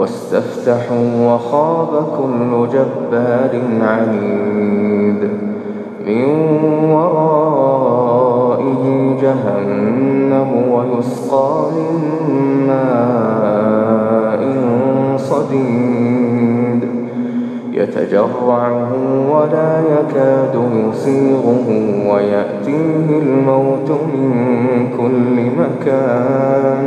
واستفتحوا وخاب كل جبار عنيد من ورائه جهنم ويسقى من ماء صديد. يتجرعه ولا يكاد يصيغه ويأتيه الموت من كل مكان.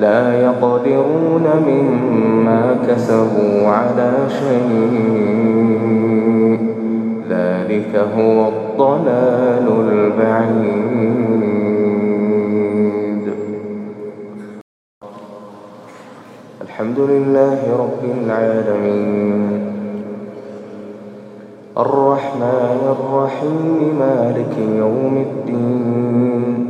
لا يقدرون مما كسبوا على شيء. ذلك هو الضلال البعيد. الحمد لله رب العالمين. الرحمن الرحيم مالك يوم الدين.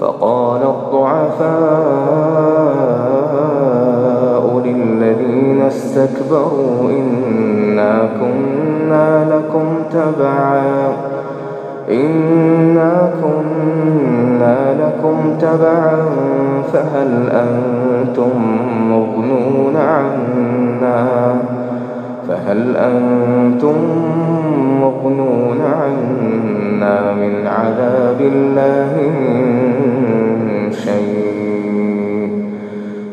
فقال الضعفاء للذين استكبروا إنا كنا لكم تبعا. إنا كنا لكم تبعا فهل أنتم مغنون عنا فهل أنتم مغنون عنا من عذاب الله شيء؟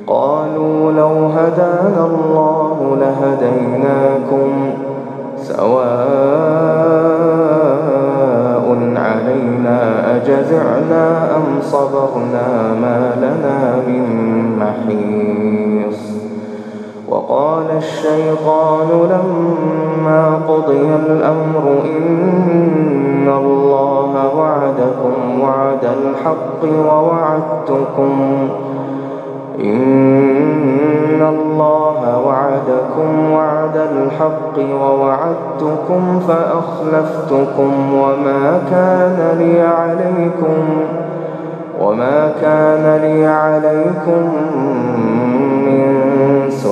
قالوا لو هدانا الله لهديناكم سواء علينا أجزعنا أم صبرنا ما لنا من محيص. وقال الشيطان لما قضي الأمر إن الله وعدكم وعد الحق ووعدتكم. إن الله وعدكم وعد الحق ووعدتكم فأخلفتكم وما كان لي عليكم وما كان لي عليكم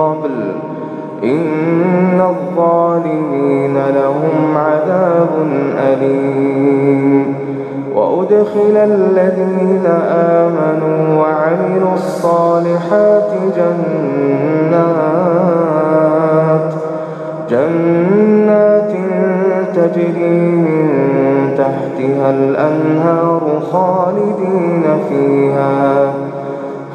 قبل إن الظالمين لهم عذاب أليم. وأدخل الذين آمنوا وعملوا الصالحات جنات جنات تجري من تحتها الأنهار خالدين فيها.